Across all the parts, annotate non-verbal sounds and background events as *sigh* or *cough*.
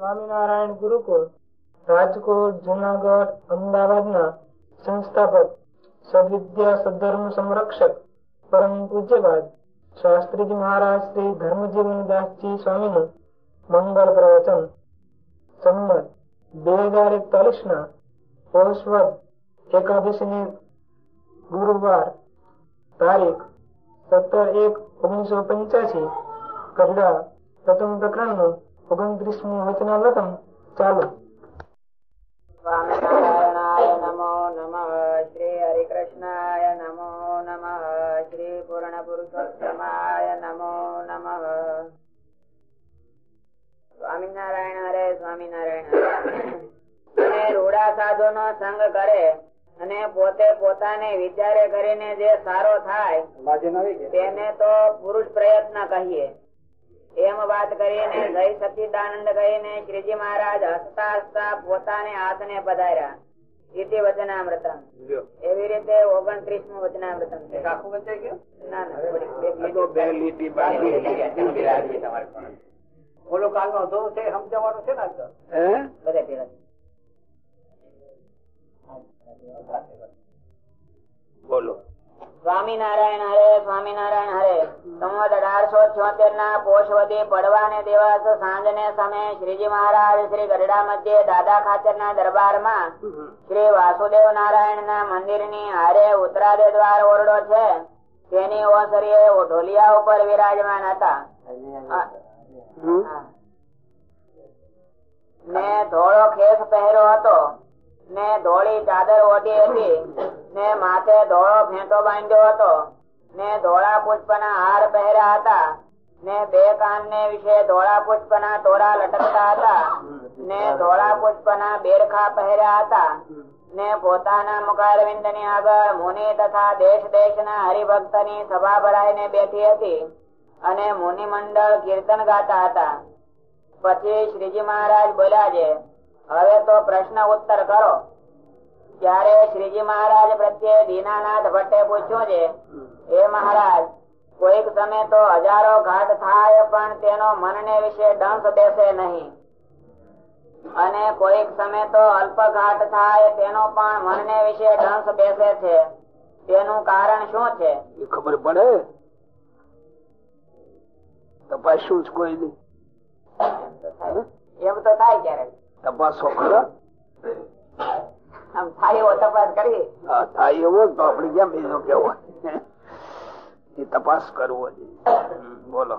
સ્વામિનારાયણ ગુરુકુળ, રાજકોટ, જુનાગઢ, અમદાવાદના સંસ્થાપક, સદવિદ્યા સદધર્મ સંરક્ષક, પરમ પૂજ્યપાદ શાસ્ત્રીજી મહારાજ શ્રી ધર્મજીવનદાસજી સ્વામીનું મંગળ પ્રવચન. સંમત, બે હજાર એકતાલીસ ના પોષવદ એકાદશી ગુરુવાર તારીખ સત્તર એક ઓગણીસો પંચ્યાસી કરડા પ્રથમ પ્રકરણ ઓગણત્રીસમું ચાલુ પુરુષોત્તમાય નમો નમઃ સ્વામિનારાયણ સ્વામિનારાયણ અને રૂડા સાધુ નો સંગ કરે અને પોતે પોતાને વિચારે કરીને જે સારો થાય તેને તો પુરુષ પ્રયત્ન કહીએ એમ વાત કરીને જય સચિદાનંદ કહીને શ્રીજી મહારાજ હસતા હસતા પોતાને હાથને પધાર્યા. વચનામૃતમ. એવી રીતે ઓગણત્રીસનું વચનામૃતમ છે. આખું વચાઈ ગયું? ના ના બે લીટી ઓલો કાલ નો અધૂરું છે સમજાવવાનું છે ને બધે પેલા બોલો. સ્વામિનારાયણ હરે સ્વામિનારાયણ હરે. સંવત અઢારસો છોતેર ના પોષવદી પડવાને દિવસ સાંજ ને સમયે શ્રીજી મહારાજ શ્રી ગઢડા મધ્ય દાદા ખાતર ના દરબારમાં શ્રી વાસુદેવ નારાયણ ના મંદિરની હારે ઉત્તરાદે દ્વાર ઓરડો છે. તેની ઓસરીએ ઢોલિયા ઉપર વિરાજમાન હતા. ને ધોળો ખેસ પહેર્યો હતો. ને ધોળી ચાદર ઓઢી હતી ને માથે ધોળો ફેંટો બાંધ્યો હતો. ને ધોળા પુષ્પના હાર પહેર્યા હતા. ને બે કાન ને વિશે ધોળા પુષ્પના તોરા લટકતા હતા. ને ધોળા પુષ્પના બેરખા પહેર્યા હતા. ને પોતાના મુખારવિંદની આગળ મુનિ તથા દેશ દેશ ના હરિભક્તની સભા ભરાઈને બેઠી હતી અને મુનિ મંડળ કીર્તન ગાતા હતા. પછી શ્રીજી મહારાજ બોલ્યા છે હવે તો પ્રશ્ન ઉત્તર કરો. ત્યારે શ્રીજી મહારાજ પ્રત્યે દીનાનાથ ભટ્ટે પૂછ્યું છે? એ મહારાજ કોઈક સમય તો હજારો ઘાટ થાય પણ તેનો મનને વિશે દંશ બેસે નહીં. અને કોઈક સમય તો અલ્પ ઘાટ થાય તેનો પણ મનને વિશે દંશ બેસે છે. તેનું કારણ શું છે? એ ખબર પડે? તપાસ્યું જ કોઈ નહીં. એમ તો થાય ક્યારેક. તપાસો ખરા? થાય એવો તપાસ કરવો બોલો.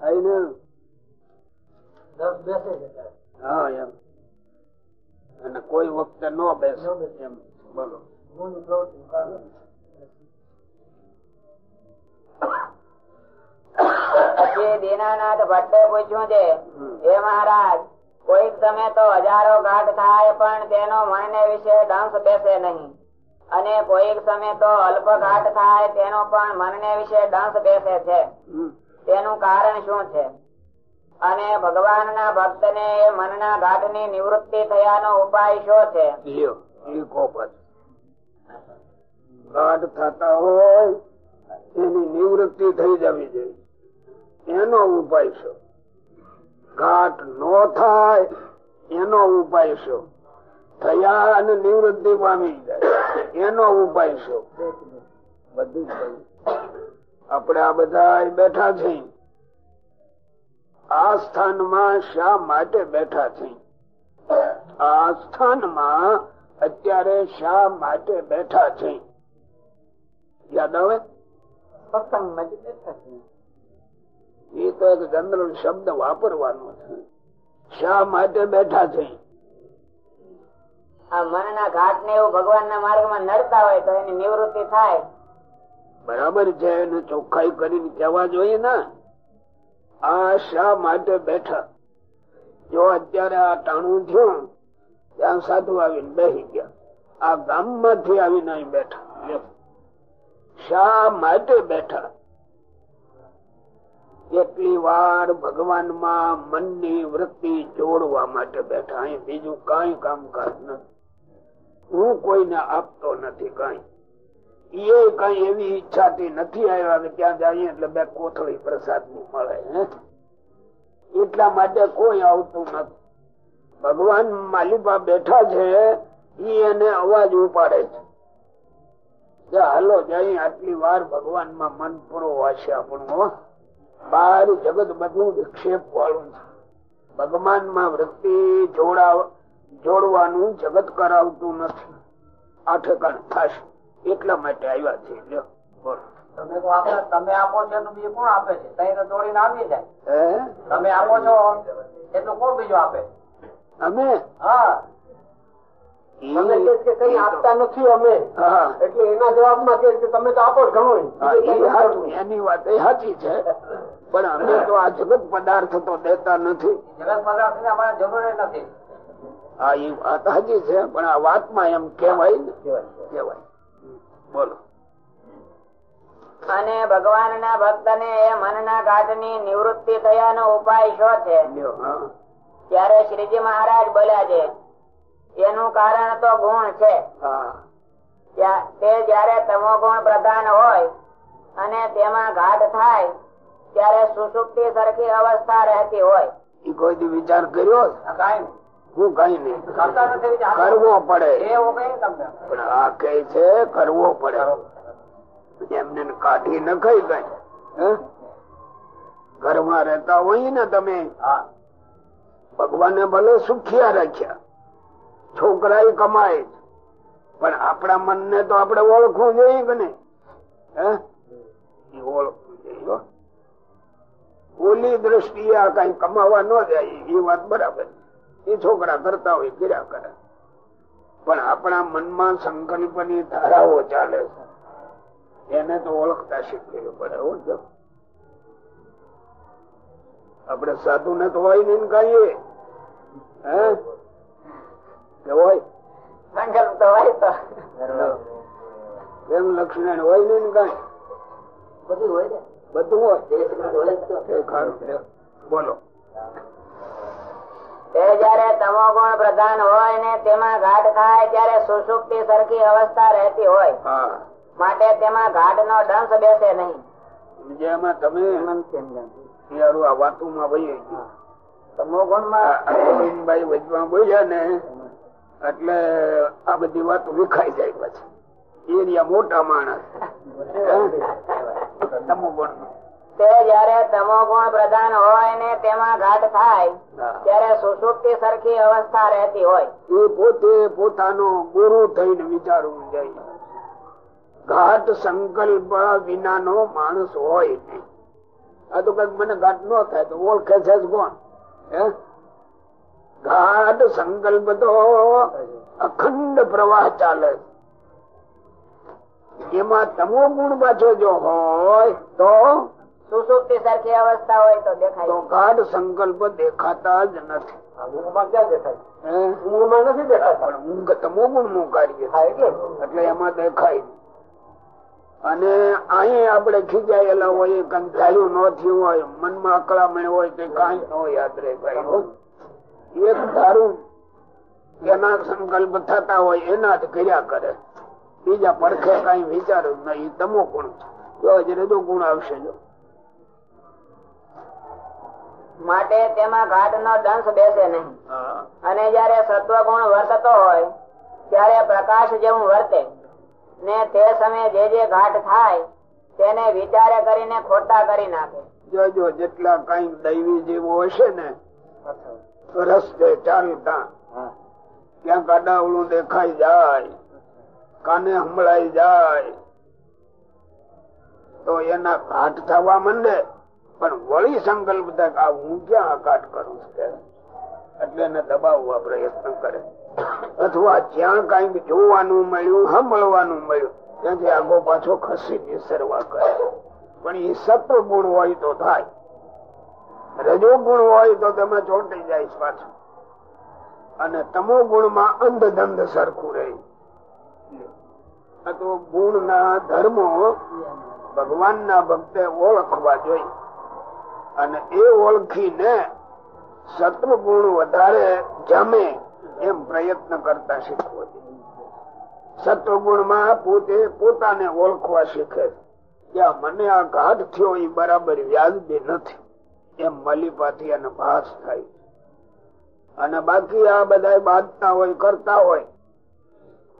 થાય ને? હા એમ. અને કોઈ વખતે ન બેસે. એમ બોલો. દીનાનાથ ભટ્ટે પૂછ્યું છે, હે મહારાજ, કોઈક સમય તો હજારો ઘાટ થાય, પણ તેનો મનને વિશે દંશ બેસે નહીં. અને કોઈક સમય તો અલ્પ ઘાટ થાય, તેનો પણ મનને વિશે દંશ બેસે છે. તેનું કારણ શું છે? અને ભગવાનના ભક્તને એ મનના ઘાટની નિવૃત્તિ થયાનો ઉપાય શું છે? ગાઢ થતા હોય એની નિવૃત્તિ થઈ જવી જોઈએ. એનો ઉપાય શું ઘાટ નો થાય, એનો ઉપાય શું થયા અને નિવૃત્તિ પામી જાય. એનો ઉપાય શું બધું આપણે આ બધા બેઠા છીએ. આ સ્થાનમાં શા માટે બેઠા છીએ? આ સ્થાનમાં અત્યારે શા માટે બેઠા છે યાદ આવે? સત્સંગમાં જ બેઠા છીએ. એ તો એક જનરલ શબ્દ વાપરવાનો છે. શા માટે બેઠા છે? આ મનના ઘાટ ને એવું ભગવાનના માર્ગમાં નડતા હોય તો એની નિવૃત્તિ થાય. બરાબર છે એને ચોખ્ખાઈ કરીને કહેવા જોઈએ ને. આ શા માટે બેઠા? જો અત્યારે આ ટાણું થયું ત્યાં સાધુ આવીને બેસી ગયા. આ ગામમાંથી આવીને અહીં બેઠા. શા માટે બેઠા? એટલી વાર ભગવાનમાં મનની વૃત્તિ જોડવા માટે બેઠા બીજું કઈ કામકાજ નથી. હું કોઈને આપતો નથી કઈ. એ કઈ એવી ઈચ્છાથી નથી આવ્યા ત્યાં જઈએ એટલે બે કોથળી પ્રસાદની મળે? એટલા માટે કોઈ આવતું નથી. ભગવાન માલિકા બેઠા છે, ઈ એને અવાજ ઉપાડે છે. હાલો જઈ આટલી વાર ભગવાનમાં મન પૂરો વાશે આપણું બાર જગત બધું વિક્ષેપ વાળું છે. ભગવાનમાં વૃત્તિ જોડવાનું જગત કરાવતું નથી. આ ઠેકાણ થશે. એટલા માટે આવ્યા છે. તમે તો આપે તમે આપો છો બીજું કોણ આપે છે? તઈ દોડીને આવી જાય. તમે આપો છો એટલું કોણ બીજું આપે? અમે? હા. તમે કઈ આપતા નથી અમે. હા. એટલે એના જવાબમાં કે તમે તો આપો ઘણું. એની વાત એ સાચી છે. પણ અમે તો આ જગત પદાર્થ તો દેતા નથી. જગત પદાર્થની અમારે જરૂર નથી. હા એ વાત સાચી છે પણ આ વાતમાં એમ કેવાય ને. કેવાય બોલો. અને ભગવાન ના ભક્ત ને એ મનના ઘાટની નિવૃત્તિ થયાનો ઉપાય શું છે? ત્યારે શ્રીજી મહારાજ બોલ્યા છે એનું કારણ તો ગુણ છે. તે જયારે તમો ગુણ પ્રધાન હોય અને તેમાં ઘાટ થાય ત્યારે સુસુપ્તિ સરખી અવસ્થા રહેતી હોય. ઈ કોઈ દી વિચાર કર્યો કાંઈ. હું કઈ નહીં. કરવો પડે. એ કઈ પણ આ કે છે કરવો પડે. એમને કાઢી ન ખાઈ કઈ. હે? ઘરમાં રહેતા હોય ને તમે હા. ભગવાને ભલે સુખિયા રાખ્યા છોકરા કમાય. પણ આપણા મનને તો આપણે ઓળખવું જોઈએ કે નહીં? હે? ઈ ઓળખવું જોઈએ. ઓલી દ્રષ્ટિએ આ કઈ કમાવા ન જાય એ વાત બરાબર. એ છોકરા કરતા હોય કર્યા કરે. પણ આપણા મનમાં સંકલ્પની ધારાઓ ચાલે છે. એને તો ઓળખતા શીખવી પડે. આપણે સાધુ ને તો હોય ને કહીએ હે? કે હોય. સંકલ્પ તો હોય તો. એમ લક્ષ્મણ હોય ને કઈ. બધું હોય ને? બધું હોય. બોલો. તે જયારે તમો ગુણ પ્રધાન હોય ને તેમાં ઘાટ થાય ત્યારે સુસુપ્તિ સરખી અવસ્થા રહેતી હોય. માટે તેમાં ઘાટ નો દંશ બેસે નહીં. જેમાં તમે યારું આ વાતુમાં વહી ગયું તમો ગુણમાં ગોવિંદભાઈ વચમાં બોલ્યા ને એટલે આ બધી વાતો વિખાઈ જાય પછી. એરિયા મોટા માણસ. *laughs* તમો ગુણ તે જયારે તમો ગુણ પ્રધાન હોય ને તેમાં ઘાટ થાય ત્યારે સુસુપ્તિ સરખી અવસ્થા રહેતી હોય. એ પોતે પોતાનો ગુરુ થઈને વિચારવું જોઈએ ઘાટ સંકલ્પ વિનાનો માણસ હોય નહીં. આ તો કંઈક મને ઘાટ ન થાય તો ઓળખે છે કોણ? હે? ઘાટ સંકલ્પ તો અખંડ પ્રવાહ ચાલે છે. એમાં તમો ગુણ પાછો જો હોય તો સુસુપ્તિ સરખી અવસ્થા હોય તો દેખાય. તો ઘાટ સંકલ્પ દેખાતા જ નથી. અને અહીં આપણે ખીચાયેલા હોય કઈ થયું ન થયું હોય મનમાં અકળામણ હોય કે કઈ ન યાદ રે એક ધારું એના સંકલ્પ થતા હોય એના જ કર્યા કરે. બીજા પડખે કઈ વિચારું નહીં તમો ગુણ છે. જો ગુણ આવશે જો. માટે તેમાં ઘાટ નો દંશ બેસે નહીં. અને જયારે સત્વ ગુણ વર્તતો હોય ત્યારે પ્રકાશ જેવું વર્તે. ને તે સમયે જે જે ઘાટ થાય તેને વિચારે કરીને ખોટા કરી નાખે. જોજો જેટલા કઈ દૈવી જેવો હશે ને રસ્તે ચાલતા. ક્યાંક આડાવડું દેખાઈ જાય. કાને હંભળાઈ જાય? તો એના ઘાટ થવા માંડે. પણ વળી સંકલ્પ થાય આ હું ક્યાં કાટ કરું છું એટલે એને દબાવવા પ્રયત્ન કરે. અથવા જ્યાં કંઈક જોવાનું મળ્યું સાંભળવાનું મળ્યું, ત્યાંથી આગો પાછો ખસી નિસરવા કરે. પણ એ સત્વ ગુણ હોય તો થાય. રજો ગુણ હોય તો તમે ચોંટી જાય પાછું. અને તમો ગુણમાં અંધધંધ સરખું રહે. આ તો ગુણ ના ધર્મો ભગવાન ના ભક્તે ઓળખવા જોઈએ. અને એ ઓળખીને સત્વ ગુણ વધારે જમે એમ પ્રયત્ન કરતા શીખવો જોઈએ. સત્વ ગુણમાં પોતે પોતાને ઓળખવા શીખે. કે મને આ ઘાટ થયો એ બરાબર વ્યાજબી નથી. એમ મલીપાથી અને ભાસ થાય. અને બાકી આ બધા બાંધતા હોય, કરતા હોય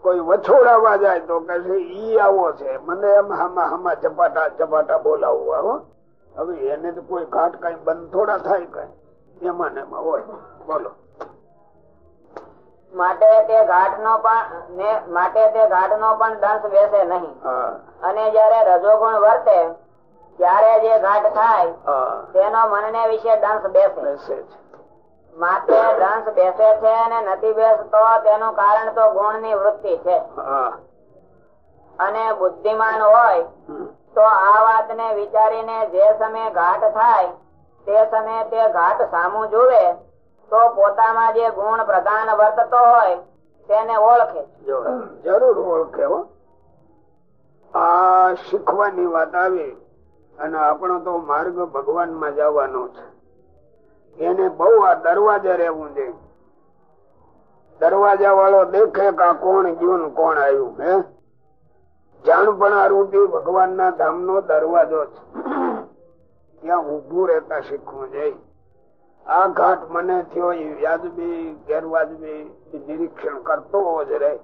કોઈ વછોડાવા જાય તો કે છે ઈ આવો છે. મને એમ હામાં હામાં ચપાટા ચપાટા બોલાવવા હો. હવે એને તો કોઈ ઘાટ કઈ બંધ થોડા થાય કઈ. એમાં એમાં હોય. બોલો. માટે તે ઘાટ નો પણ માટે તે ઘાટ નો પણ દંશ બેસે નહીં. અને જયારે રજોગુણ વર્તે ત્યારે જે ઘાટ થાય હા. તેનો મનને વિશે દંશ બેસે. બેસે છે માટે દંશ બેસે છે અને નથી બેસતો તેનું કારણ તો ગુણની વૃત્તિ છે. અને બુદ્ધિમાન હોય તો આ વાતને વિચારીને જે સમય ઘાટ થાય તે સમયે તે ઘાટ સામું જુએ તો પોતામાં જે ગુણ પ્રધાન વર્તતો હોય તેને ઓળખે જરૂર ઓળખે હો. આ શીખવાની વાત આવી અને આપણો તો માર્ગ ભગવાનમાં જવાનો છે. એને બહુ આ દરવાજે રહેવું જોઈએ દરવાજા વાળો દેખે કે કોણ ગયું કોણ આવ્યું, હે? જાણપણા રૂપી ભગવાન ના ધામ નો દરવાજો છે. ત્યાં ઉભું રહેતા શીખવું જોઈએ આ ઘાટ મને થયો એ વ્યાજબી, ગેરવાજબી નિરીક્ષણ કરતો જ રહે.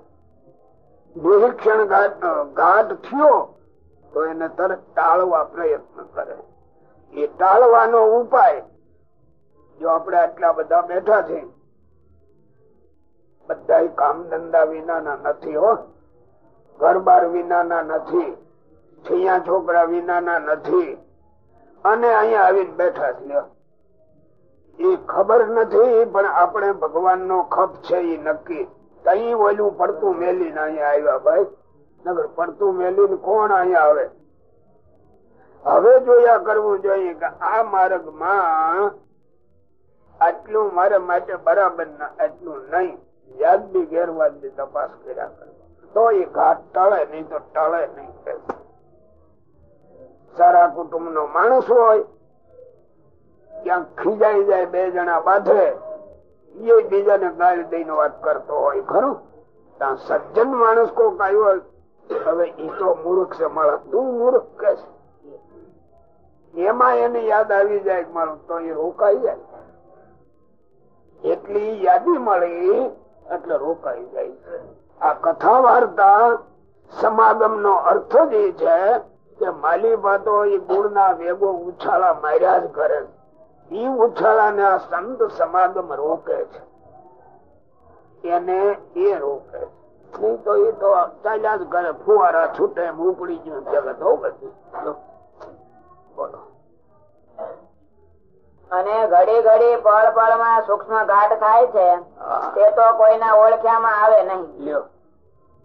નિરીક્ષણ ઘાટ થયો તો એને તરત ટાળવા પ્રયત્ન કરે. એ ટાળવાનો ઉપાય જો આપણે આટલા બધા બેઠા છે બધા કામ ધંધા વિનાના નથી હો. ઘર બાર વિનાના નથી. છૈયા છોકરા વિનાના નથી. અને અહીંયા આવીને બેઠા છે એ ખબર નથી, પણ આપણે ભગવાન નો ખપ છે એ નક્કી. કઈ ઓલું પડતું મેલી ને અહીંયા આવ્યા ભાઈ. નગર પડતું મેલીને કોણ અહીંયા આવે? હવે જોયા કરવું જોઈએ કે આ માર્ગમાં આટલું મારા માટે બરાબર ના આટલું નહીં. વ્યાજબી ગેરવાજબી તપાસ કર્યા કરે. તો એ ઘાટ ટળે, નહીં તો ટળે નહીં સારા કુટુંબ નો માણસ હોય, ક્યાંક ખીજાઈ જાય બે જણા બાંધે એ બીજાને ગાળ દઈને વાત કરતો હોય, ખરું? ત્યાં સજ્જન માણસ કોક આવ્યો હવે ઈ તો મૂર્ખ છે, મારા તું મૂર્ખ કે છે. એમાં એને યાદ આવી જાય મારું તો એ રોકાઈ જાય. એટલી યાદી મળી એટલે રોકાઈ જાય છે. આ કથા વાર્તા સમાગમ નો અર્થ જ એ છે કે માલી ભાતો એ ગુણ ના વેગો ઉછાળા માર્યા જ કરે. એ ઉછાળા ને આ સંત સમાગમ રોકે છે. એને એ રોકે નહીં તો એ તો ચાલ્યા જ કરે. ફુવારા છૂટે એમ ઉપડી ગયું જગત હો બધું બોલો. અને ઘડી ઘડી પળ પળમાં સૂક્ષ્મ ઘાટ થાય છે તે તો કોઈના ઓળખ્યામાં આવે નહીં.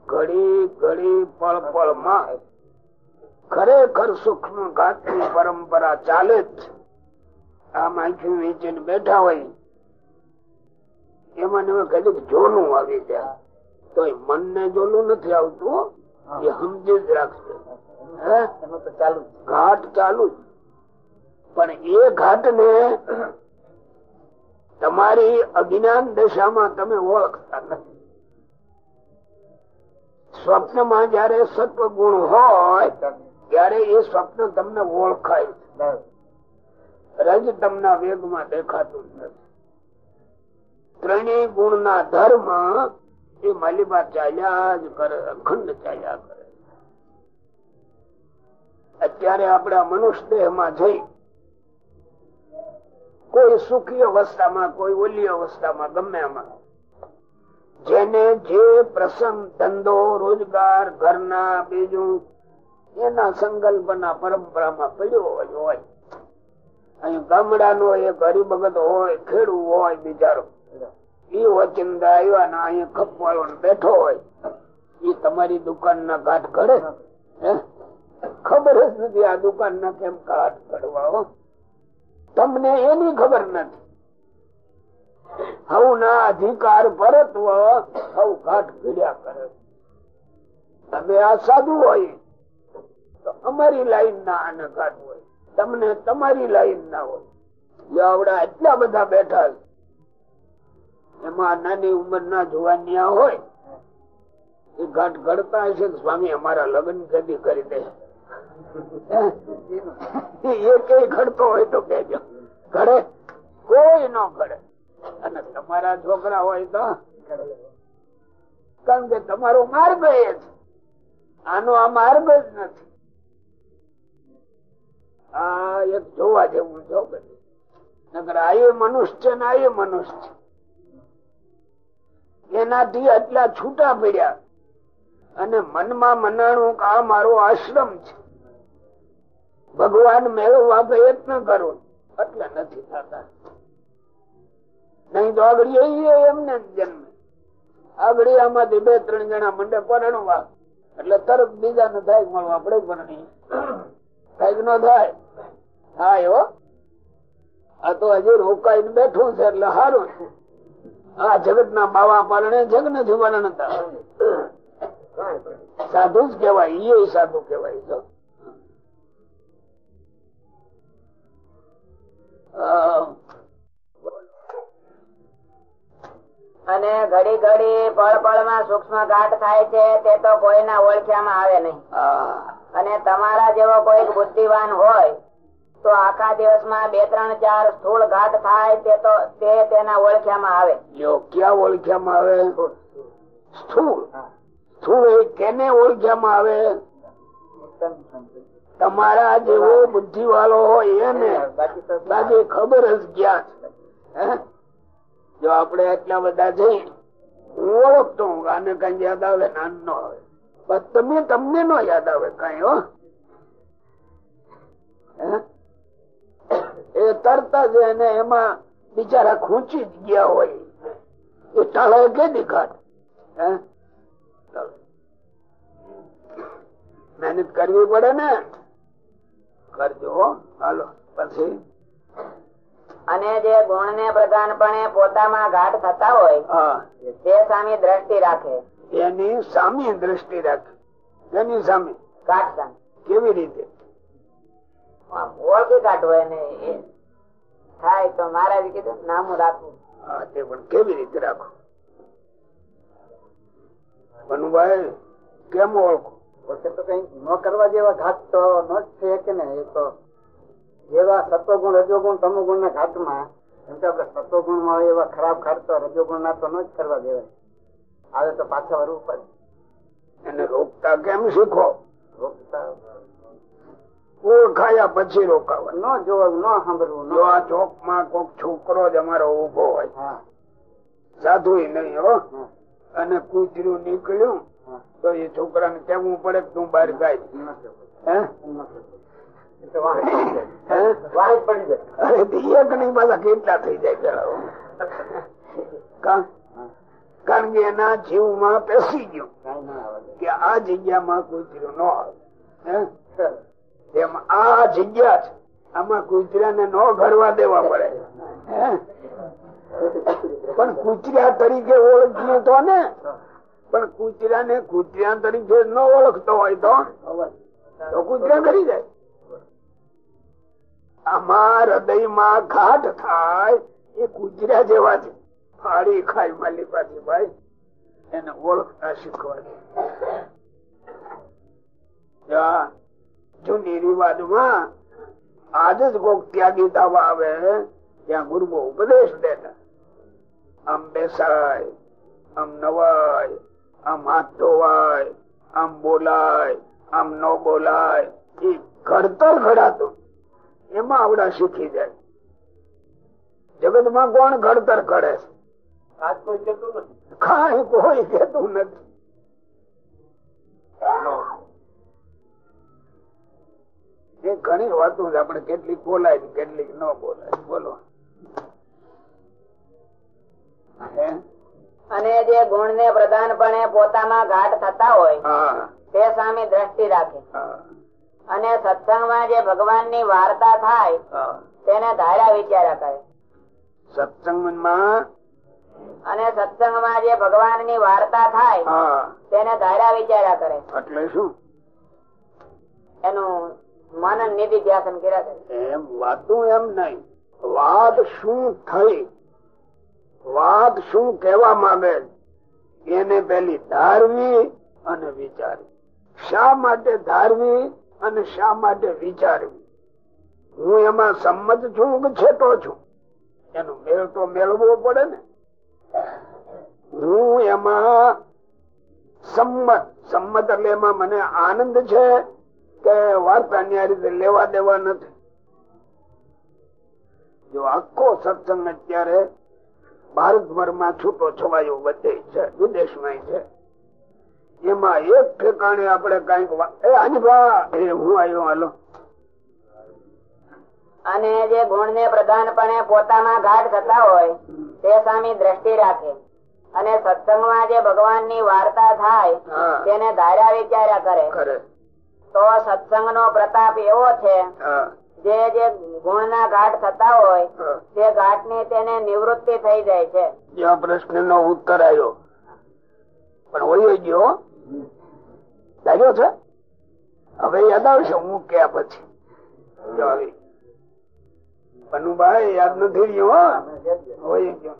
ઘડી ઘડી પળ પળમાં ખરેખર સૂક્ષ્મ ઘાટની પરંપરા ચાલે જ છે. આ માખી વેચીને બેઠા હોય. એમાં ને કદીક જોનું આવી જાય. તો મન ને જોલું નથી આવતું. એ સમજી જ રાખશે ઘાટ ચાલુ જ પણ એ ઘાટ ને તમારી અજ્ઞાન દશામાં તમે ઓળખતા નથી. સ્વપ્નમાં જયારે સત્વ ગુણ હોય, ત્યારે એ સ્વપ્ન તમને ઓળખાય. રજ તમને વેગમાં દેખાતું નથી. ત્રણેય ગુણ ના ધર્મ એ માલિબા ચાલ્યા જ કરે, અખંડ ચાલ્યા કરે અત્યારે આપણા મનુષ્ય દેહમાં જઈ કોઈ સુખી અવસ્થામાં, કોઈ ઓલી અવસ્થામાં, ગમે એમાં જેને જે પ્રસંગ, ધંધો, રોજગાર, ઘરના, બીજું, એના સંકલ્પના પરંપરામાં પડ્યો હોય અહીં ગામડાનો એક હરિભગત હોય, ખેડૂ હોય બિચારો ઈ વચિંદા આવ્યા ને અહીંયા ખપવાળો બેઠો હોય. ઈ તમારી દુકાન ના ઘાટ હે? ખબર જ નથી આ દુકાન ના કેમ ઘાટ હો? તમને એની ખબર નથી. હવના અધિકાર પરત્વ હવ ઘાટ ભીડ્યા કરે. તમે આ સાધુ હોય, તો અમારી લાઈન ના આને ઘાટ હોય, તમને તમારી લાઈન ના હોય. આવડા એટલા બધા બેઠા એમાં નાની ઉંમર ના જોવાનિયા હોય, એ ઘાટ ઘડતા હશે સ્વામી અમારા લગ્ન કદી કરી દે. એ કઈ ઘડતો હોય તો કેજો ઘડે? કોઈ ન ઘડે. અને તમારા છોકરા હોય તો? કારણ કે તમારો માર્ગ એ છે. આનો આ માર્ગ જ નથી. આ એક જોવા જેવું જો નગર આ એ મનુષ્ય ને આ એ મનુષ્ય એનાથી આટલા છૂટા પડ્યા. અને મનમાં મનાણું કે આ મારો આશ્રમ છે. ભગવાન મેળવવા પ્રયત્ન કરો. એટલે નથી થતા. નહીં તો આગળ એમને જન્મે. આગળ આમાંથી બે, ત્રણ જણા મંડે પરણવા. એટલે તરત બીજા ને થાય મળવા આપણે પરણી થાય ન થાય? હો. આ તો હજી રોકાઈને બેઠું છે એટલે સારું છે. આ જગત ના બાવા પરણે જગ નથી પરણતા સાધુ જ કેવાય એ સાધુ કેવાય અને ઘડી ઘડી પળ પળમાં સૂક્ષ્મ ઘાટ થાય છે તે તો કોઈના ઓળખ્યામાં આવે નહીં. અને તમારા જેવો કોઈક બુદ્ધિવાન હોય તો આખા દિવસમાં બે ત્રણ ચાર સ્થૂળ ઘાટ થાય તે તો તે તેના ઓળખ્યામાં આવે. લ્યો ક્યાં ઓળખ્યામાં આવે? સ્થૂળ. સ્થૂળ? કેને ઓળખ્યામાં આવે? તમારા જેવો બુદ્ધિ વાળો હોય એને બાકી ખબર જ ગયા છે? જો આપડે એટલા બધા જઈ હું ઓળખતો હું આને કઈ યાદ આવે નાન નો આવે. બસ તમે તમને નો યાદ આવે કઈ હો. એ તરત જ એને એમાં બિચારા ખૂંચી જ ગયા હોય. એ ટાળે કે દેખાડ હે? મહેનત કરવી પડે ને. કરજો હાલો પછી? અને જે ગુણ ને પ્રધાનપણે પોતામાં ઘાટ થતા હોય તે સામે દ્રષ્ટિ રાખે. એની સામે દ્રષ્ટિ રાખે. એની સામે. ઘાટ સામે. કેવી રીતે? ઓળખી કાઢવો એને થાય તો મહારાજ કીધું નામું રાખવું હા તે પણ કેવી રીતે રાખો? મનુભાઈ કેમ ઓળખો? પોતે તો કઈ ન કરવા જેવા ઘાટ તો ન જ છે કે ને એ તો જેવા સત્વગુણ રજોગુણ તમોગુણ ના ઘાટમાં એમ કે આપડે સત્વગુણમાં એવા ખરાબ ઘાટ તો રજોગુણ ના તો ન જ કરવા દેવાય. આવે તો પાછા વરવું પડે. એને રોકતા કેમ શીખો? રોકતા ઓળખાયા પછી રોકાવા ન જોવાનું ન સાંભળવું જો આ ચોકમાં કોક છોકરો જ અમારો ઊભો હોય. સાધુ નહીં હો. અને કૂતર્યું નીકળ્યું. તો એ છોકરાને કેવું પડે તું બહાર જાય. આ જગ્યામાં કૂતર્યું ન આવે? એમ આ જગ્યા છે. આમાં કૂતરાને ન ઘરવા દેવા પડે? પણ કૂતરા તરીકે ઓળખીએ તો ને પણ કુતરા ને કુતરા તરીકે ન ઓળખતો હોય તો? કુતરા કરી જાય. આમાં હૃદયમાં ઘાટ થાય, એ કુતરા જેવા છે ફાળી ખાય માલી પાછી ભાઈ. એને ઓળખતા શીખવા જૂની રિવાજમાં આજ જ કોક ત્યાગી દાવા આવે, ત્યાં ગુરુઓ ઉપદેશ દેતા. આમ બેસાય, આમ નવાય આમ હાથ ધોવાય આમ બોલાય આમ ન બોલાય એ ઘડતર ઘડાતું. એમાં આવડા શીખી જાય. જગતમાં કોણ ઘડતર કરે છે? કઈ કોઈ કેતું નથી. એ ઘણી વાતો છે આપણે કેટલીક બોલાય ને કેટલીક ન બોલાય. બોલો. હે? અને જે ગુણ ને પ્રધાનપણે પોતામાં ઘાટ થતા હોય તે સામે દ્રષ્ટિ રાખે. અને સત્સંગમાં જે ભગવાનની વાર્તા થાય તેને ધાર્યા વિચાર્યા કરે સત્સંગમાં? અને સત્સંગમાં જે ભગવાનની વાર્તા થાય તેને ધાર્યા વિચાર્યા કરે એટલે શું? એનું મનન નિધિ ધ્યાસન કર્યા કરે. એમ વાતું એમ નહીં. વાત શું થઈ? વાત શું કેવા માંગે એને પેલી ધારવી અને વિચારવી. શા માટે ધારવી અને શા માટે વિચારવી? હું એમાં સંમત છું કે છેટો છું? એનો મેળ તો મેળવવો પડે ને. હું એમાં સંમત સંમત એટલે એમાં મને આનંદ છે કે વાર્તાની આ રીતે લેવા દેવા નથી. જો આખો સત્સંગ અત્યારે ભારતભરમાં છૂટો છવાયો બધે છે વિદેશમાં છે. એમાં એક ઠેકાણે આપણે કંઈક એ અંજભા એ હું આવ્યો હાલો. અને જે ગુણ ને પ્રધાનપણે પોતામાં ગાઢ થતા હોય તે સામે દ્રષ્ટિ રાખે. અને સત્સંગમાં જે ભગવાનની વાર્તા થાય તેને ધાર્યા વિચાર્યા કરે. તો સત્સંગ નો પ્રતાપ એવો છે જે જે ગુણ ના ઘાટ થતા હોય તે ઘાટની તેને નિવૃત્તિ થઈ જાય છે. આ પ્રશ્ન નો ઉત્તર આવ્યો પણ હોય ગયો. લાગ્યો છે? હવે યાદ આવશે હું ક્યાં પછી. પનુભાઈ યાદ નથી રહ્યો હો? હોય ગયો.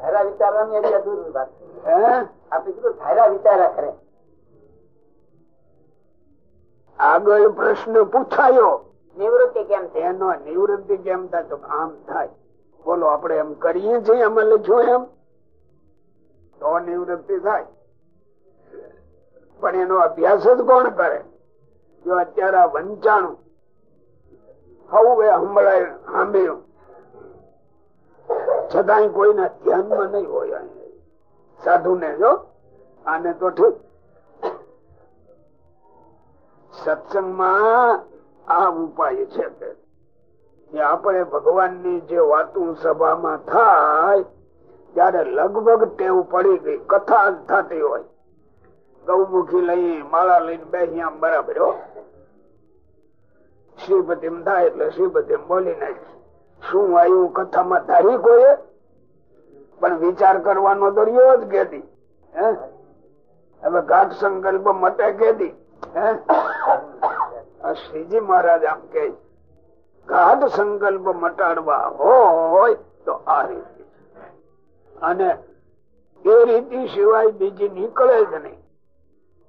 ધારા વિચારવાની અધૂરી વાત. આપણે કીધું ધારા વિચારા કરે. આગળ પ્રશ્ન પૂછાયો. નિવૃત્તિ કેમ એનો નિવૃત્તિ કેમ થાય તો આમ થાય. બોલો, આપણે એમ કરીએ છીએ અમે લખ્યું એમ? તો નિવૃત્તિ થાય. પણ એનો અભ્યાસ જ કોણ કરે? જો અત્યારે આ વંચાણું હવે હંભળાય સાંભળ્યું છતાંય કોઈના ધ્યાનમાં નહીં હોય સાધુ ને જો, આને તો ઠીક. સત્સંગમાં આ ઉપાય છે કે આપણે ભગવાનની જે વાતો સભામાં થાય, ત્યારે લગભગ ટેવ પડી ગઈ, કથા થતી હોય. ગૌમુખી લઈ માળા લઈને બેસી બરાબર શ્રીપતિ થાય એટલે શ્રીપતિ બોલી નાખી. શું આવ્યું કથામાં ધારી કોઈ? પણ વિચાર કરવાનો તો રહ્યો જ હે? હવે ઘાટ સંકલ્પ મટે કેદી, હે? આ શ્રીજી મહારાજ આમ કે ગાઢ સંકલ્પ મટાડવા હોય તો આ રીતે અને એ રીતિ સિવાય બીજી નીકળે જ નહીં.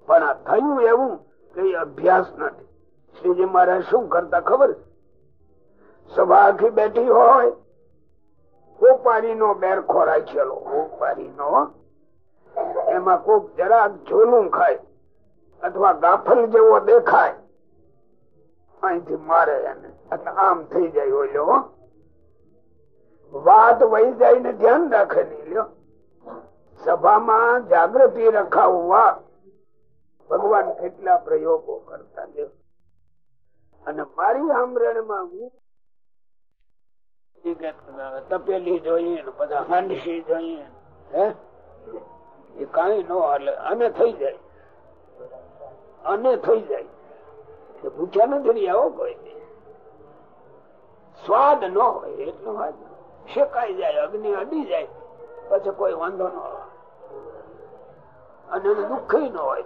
પણ આ થયું એવું કે અભ્યાસ નથી. શ્રીજી મહારાજ શું કરતા ખબર સભા આખી બેઠી હોય કોપારી નો બેરખો રાખેલો કોપારી નો એમાં કોક જરાક ઝોલું ખાય અથવા ગાફલ જેવો દેખાય. અહીંથી મારે એને. એટલે આમ થઈ જાય ઓલો વાત વહી જાય ને ધ્યાન રાખે નહીં લ્યો. સભામાં જાગૃતિ રખાવવા ભગવાન કેટલા પ્રયોગો કરતા, લ્યો. અને મારી આમરણમાં હું તપેલી જોઈએ બધા હાંડી જોઈએ હે? એ કઈ નો હાલે. અને થઈ જાય. અને થઈ જાય. કે ભૂખ્યા નથી આવો કોઈ. સ્વાદ ન હોય એટલો વાત શેકાઈ જાય અગ્નિ અડી જાય પછી કોઈ વાંધો ન હોય અને એને દુઃખ ન હોય.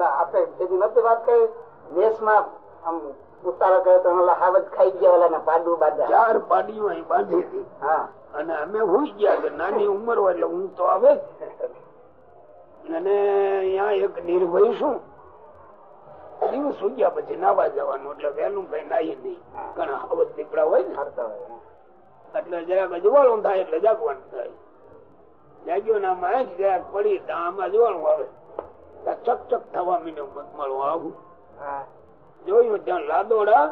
આપણે નથી વાત કરી દેશમાં આમ ઉતારો કર્યો તો ઓલા ખાઈ ગયા ઓલા પાડું બાંધા. ચાર પાડીઓ બાંધી હતી. હા. અને અમે હુઈ ગયા નાની ઉંમર હોય એટલે ઊંઘ તો આવે જ. અને અહીંયા એક નિર્ભય શું દિવસ સુગ્યા પછી નાવા જવાનું એટલે વહેલું કઈ નાહી નહીં. કારણ હવે દીપડા હોય ને. હારતા હોય એટલે જરાક અજવાળું થાય એટલે જાગવાનું થાય. જાગ્યો ના આંખ જરાક પડી આમાં અજવાળું આવે. તો ચક ચક થવા મીને મળું આવું. જોયું ત્યાં લાદોડા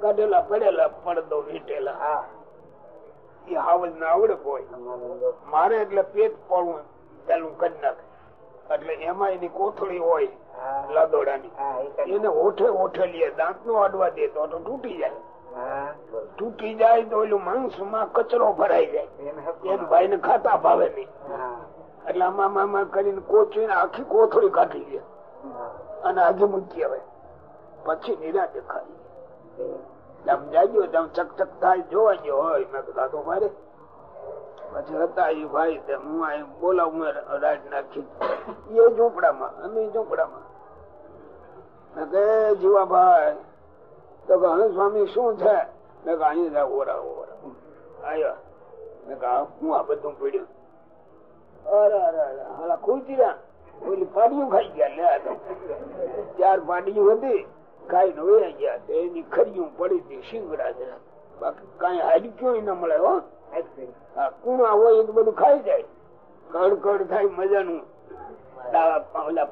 કાઢેલા પડેલા પડદો વીટેલા. હા. એ હાવજ ના આવડે કોઈ. મારે એટલે પેટ પડવું પેલું કરી નાખે. એટલે એમાં એની કોથળી હોય લાદોડાની. એને ઓઠે ઓઠે લે દાંત નો અડવા દે તો તૂટી જાય. તૂટી જાય તો ઓલું માંસમાં કચરો ભરાઈ જાય. એમ ભાઈ ને ખાતા ભાવે નહીં. એટલે આમાં મામા કરીને કોચીને આખી કોથળી કાઢી લે. અને આજે મૂકી આવે. પછી નિરાતે ખાઈ આમ જાગ્યો તો ચકચક થાય જોવા ગયો હોય. મેં કીધું મારે પછી હતા ભાઈ હું અહીં બોલાવું રાજ નાખી એ ઝૂંપડામાં, અમે ઝૂંપડામાં. કે જીવાભાઈ, તો કે હવે સ્વામી શું છે? મેં કે અહીં જા ઓરા ઓરા. આવ્યા મેં કહા હું આ બધું પીડ્યું? અરે અરે અરે, હાલા ખુલતી રહ્યા ઓલી પાડીયું ખાઈ ગયા, લે. ચાર પાડીયું હતી ખાઈ ને વયા ગયા. એની ખરીયું પડી હતી, શિંગડા જરા બાકી કઈ હાડક્યું ન મળે, હો. કુણા હોય એ બધું ખાઈ જાય. કડ કડ થાય મજાનું.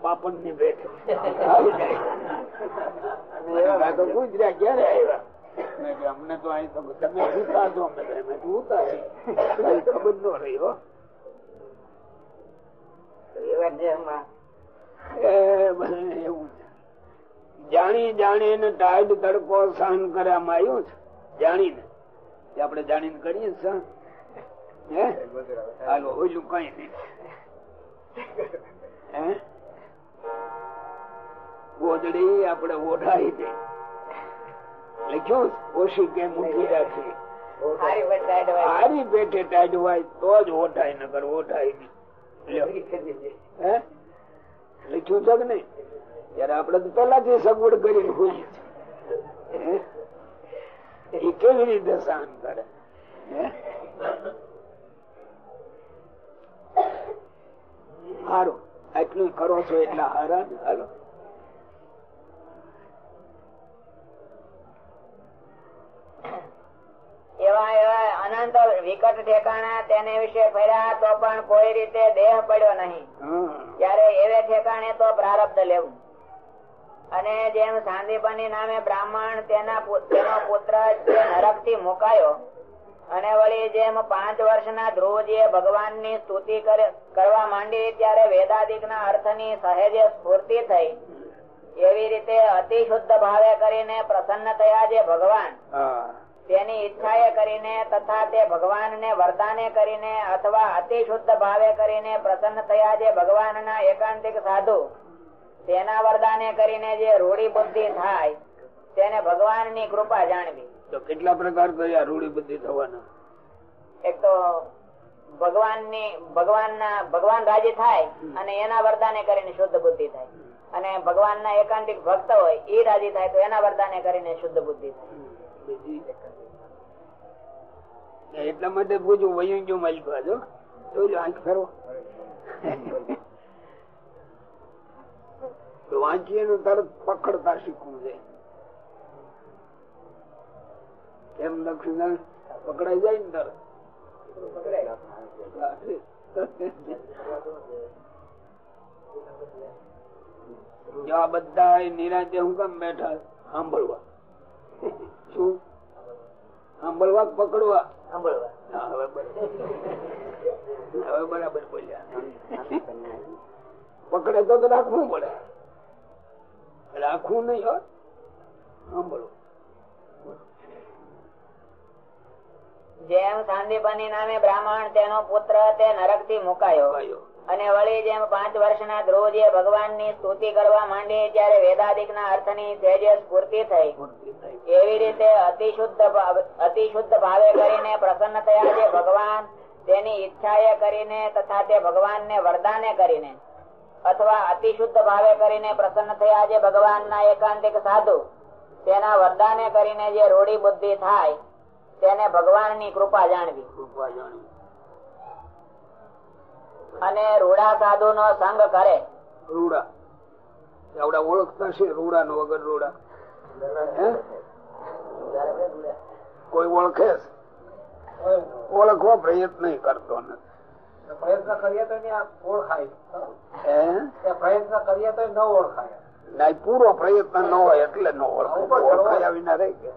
પાપડની ભેટ. ગુજરાત ક્યારે આવ્યા. અમને તો અહીં તમે ઉતા છો અમે તો ઉતા છીએ. કઈ ખબર ન રહી હો. એવા નિયમમાં એ બધું એવું છે. જાણી ને ટાઈડ તડકો સહન કરવામાં આવ્યું છે. જાણીને. આપણે જાણીને કરીએ હાલો ઓલું કઈ નહીં. ગોદડી આપણે ઓઢાઈ દે. લખ્યું ઓછી કે મૂકી રાખી. હારી પર ટાઈટ હોય. હારી પેટે ટાઈડ તો જ ઓઢાય નગર ઓઢાય નહીં. હે? લખ્યું છે કે નહીં? ત્યારે આપડે તો પેલાથી સગવડ કરીને હોઈએ છીએ. એ કેવી રીતે સહન કરે? સારું આટલું કરો છો એટલા હારા હાલો. એવા એવા અનંત વિકટ ઠેકાણા તેને વિશે ફર્યા તો પણ કોઈ રીતે દેહ પડ્યો નહીં. ત્યારે એવે ઠેકાણે તો પ્રારબ્ધ લેવું. અને જેમ સાંદીપની નામે બ્રાહ્મણ તેના તેનો પુત્ર નરકથી મુકાયો અને વળી જેમ પાંચ વર્ષના ધ્રુવજીએ ભગવાનની સ્તુતિ કરવા માંડી ત્યારે વેદાદિક ના અર્થની સહેજે સ્ફૂર્તિ થઈ. એવી રીતે અતિ શુદ્ધ ભાવે કરીને પ્રસન્ન થયા જે ભગવાન. તેની તેની ઈચ્છાએ કરીને તથા તે ભગવાનને વરદાને કરીને અથવા અતિ શુદ્ધ ભાવે કરીને પ્રસન્ન થયા જે ભગવાનના એકાંતિક સાધુ. તેના વરદાને કરીને જે રૂઢી બુદ્ધિ થાય તેને ભગવાનની કૃપા જાણવી. તો કેટલા પ્રકાર કયા રૂઢી બુદ્ધિ થવાના? એક તો ભગવાનની ભગવાન રાજી થાય અને એના વરદાને કરીને શુદ્ધ બુદ્ધિ થાય. અને ભગવાનના એકાંતિક ભક્ત હોય એ રાજી થાય તો એના વરદાને કરીને શુદ્ધ બુદ્ધિ થાય. એટલા માટે પૂછું વયું ગયું મારી બાજુ જોઈ લો આંખ ફેરવો. તો વાંચીએ ને તરત પકડતા શીખવું છે. કેમ લક્ષ્મણ? પકડાઈ જાય ને તરત. જો આ બધા નિરાંતે હું કેમ બેઠા સાંભળવા. શું? સાંભળવા પકડવા? સાંભળવા. હવે બરાબર બોલ્યા. પકડે તો તો રાખવું પડે. રાખવું નહીં હો સાંભળો. જેમ સાંદીપની નામે બ્રાહ્મણ તેનો પુત્ર તે નરકથી મુકાયો. અને વળી જેમ પાંચ વર્ષના ધ્રુવજીએ ભગવાનની સ્તુતિ કરવા માંડી ત્યારે વેદાદિક ના અર્થની સહેજે સ્ફૂર્તિ થઈ. એવી રીતે અતિ શુદ્ધ ભાવ- કરીને પ્રસન્ન થયા છે ભગવાન. તેની ઈચ્છાએ કરીને તથા તે ભગવાનને વરદાને કરીને અથવા અતિશુદ્ધ ભાવે કરીને પ્રસન્ન થયા છે ભગવાનના એકાંતિક સાધુ તેના વરદાને કરીને જે રોડી બુદ્ધિ થાય તેને ભગવાનની કૃપા જાણવી. કૃપા જાણી અને રૂડા સાધુ નો સંગ કરે. રૂડા આવડા ઓળખતા છે રૂડા નો વગર રૂડા હે? કોઈ ઓળખે? ઓળખવા પ્રયત્ન કરતો નથી. પ્રયત્ન કરીએ તો આ ઓળખાય. હે? પ્રયત્ન કરીએ તો ન ઓળખાય. ના પૂરો પ્રયત્ન ન હોય એટલે ન ઓળખે ઓળખાયા વિના રહી ગયા.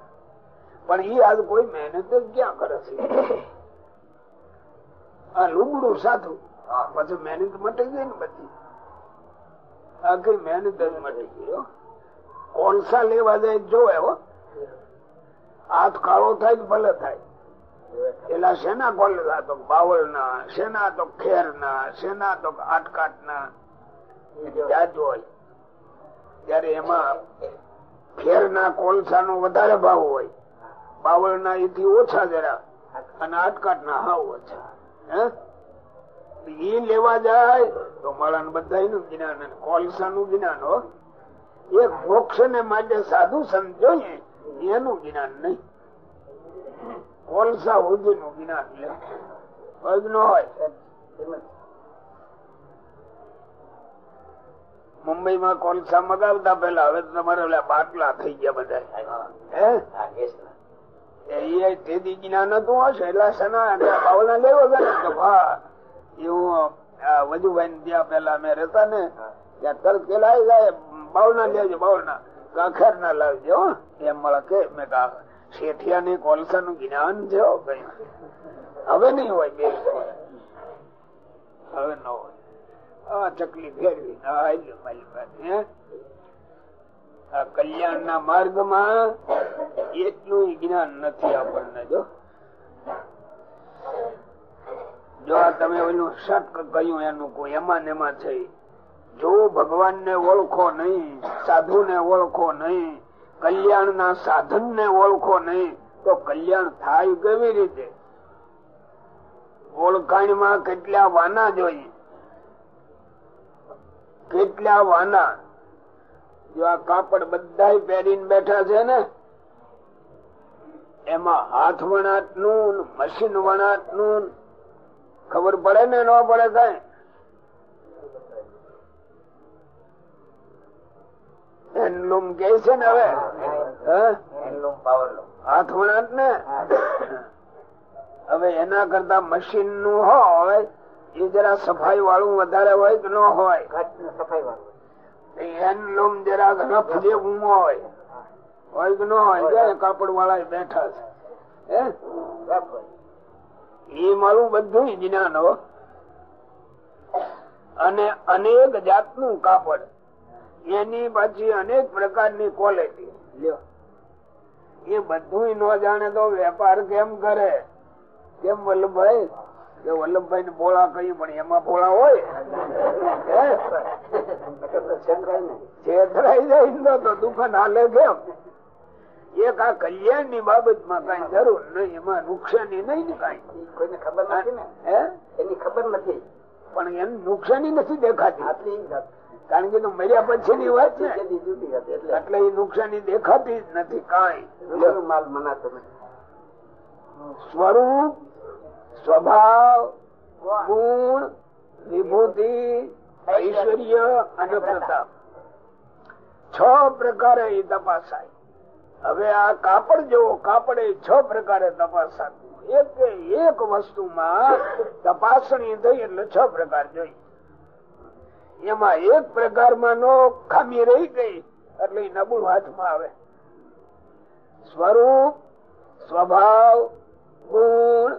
પણ એ આજ કોઈ મહેનત જ ક્યાં કરે છે? આ લુગડું સાધું. પછી મહેનત મટી ગઈ ને બધી. આખી મહેનત જ મટી ગઈ હો. કોલસા લેવા જાય જોવે હો. હાથ કાળો થાય ભલે થાય. પેલા શેના કોલસા તો બાવળ ના શેના તો ખેર ના શેના તો આટકાટ ના જાત હોય. ત્યારે એમાં ખેર ના કોલસા નો વધારે ભાવ હોય બાવળ ના એથી ઓછા જરા અને આટકાટ ના હાવ ઓછા. ઈ લેવા જાય તો મળન બધા જ્ઞાન કોલસા નું જ્ઞાન, હો. એક મોક્ષ ને માટે સાધુ સમજો એનું જ્ઞાન નહીં. કોલસા સુધી નું જ્ઞાન લે પગ નો હોય મુંબઈ માં કોલસા મગાવતા પેલા હવે તમારે બાટલા થઈ ગયા બધા હે? રહેતા ને, ત્યાં તરત પેલા બાવના લેજો બાવના કાખર ના લાવજો. એમ મળે કે, મેં કા શેઠિયા ને કોલસા નું જ્ઞાન છે હવે નહીં હોય બે હવે ન હોય. ચકલી ફેરવી કલ્યાણ ના માર્ગમાં એટલું જ્ઞાન નથી આપણને, જો. જો આ તમે ઓલું શક કહ્યું એનું કોઈ, એમાં એમાં છે. જો ભગવાન ને ઓળખો નહીં સાધુ ને ઓળખો નહીં કલ્યાણ ના સાધન ને ઓળખો નહીં, તો કલ્યાણ થાય કેવી રીતે? ઓળખાણમાં કેટલા વાના જોઈએ? કેટલા વાના? જો આ કાપડ બધા પહેરીને બેઠા છે ને, એમાં હાથ વણાટનું મશીન વણાટનું, ખબર પડે ને ન પડે કઈ? હેન્ડલૂમ કે છે ને હવે? હે? હાથ વણાટ ને? હવે એના કરતા મશીનનું હોય, એ જરા સફાઈ વાળું વધારે હોય કે ન હોય? હેન્ડલૂમ જરાક રફ જેવું હોય. હોય કે ન હોય? કાપડ વાળા બેઠા છે. એ મારું બધું જ્ઞાન હો. અને અનેક જાતનું કાપડ. એની પછી અનેક પ્રકારની ક્વોલિટી લ્યો. એ બધું ન જાણે તો વેપાર કેમ કરે? કેમ વલ્લભભાઈ? કે વલ્લભભાઈ ને ભોળા કહ્યું પણ એમાં ભોળા હોય? છેતરાઈ જાય તો દુકાન હાલે કેમ? એક આ કલ્યાણની બાબતમાં કઈ જરૂર નહીં એમાં નુકસાની નહીં ને કઈ. કોઈને ખબર નથી ને? હે? એની ખબર નથી. પણ એમ નુકસાની નથી દેખાતી. કારણ કે મર્યા પછી ની વાત હતી એટલે. એ નુકસાની દેખાતી જ નથી કઈ. માલ મનાતો સ્વરૂપ સ્વભાવ ગુણ વિભૂતિ ઐશ્વર્ય અને પ્રતાપ. છ પ્રકારે એ તપાસાય. હવે આ કાપડ જેવો કાપડ એ છ પ્રકારે તપાસાતું એક એક વસ્તુમાં તપાસણી થઈ એટલે છ પ્રકાર જોઈ. એમાં એક પ્રકારમાં નો ખામી રહી ગઈ એટલે નબળું હાથમાં આવે. સ્વરૂપ, સ્વભાવ, ગુણ,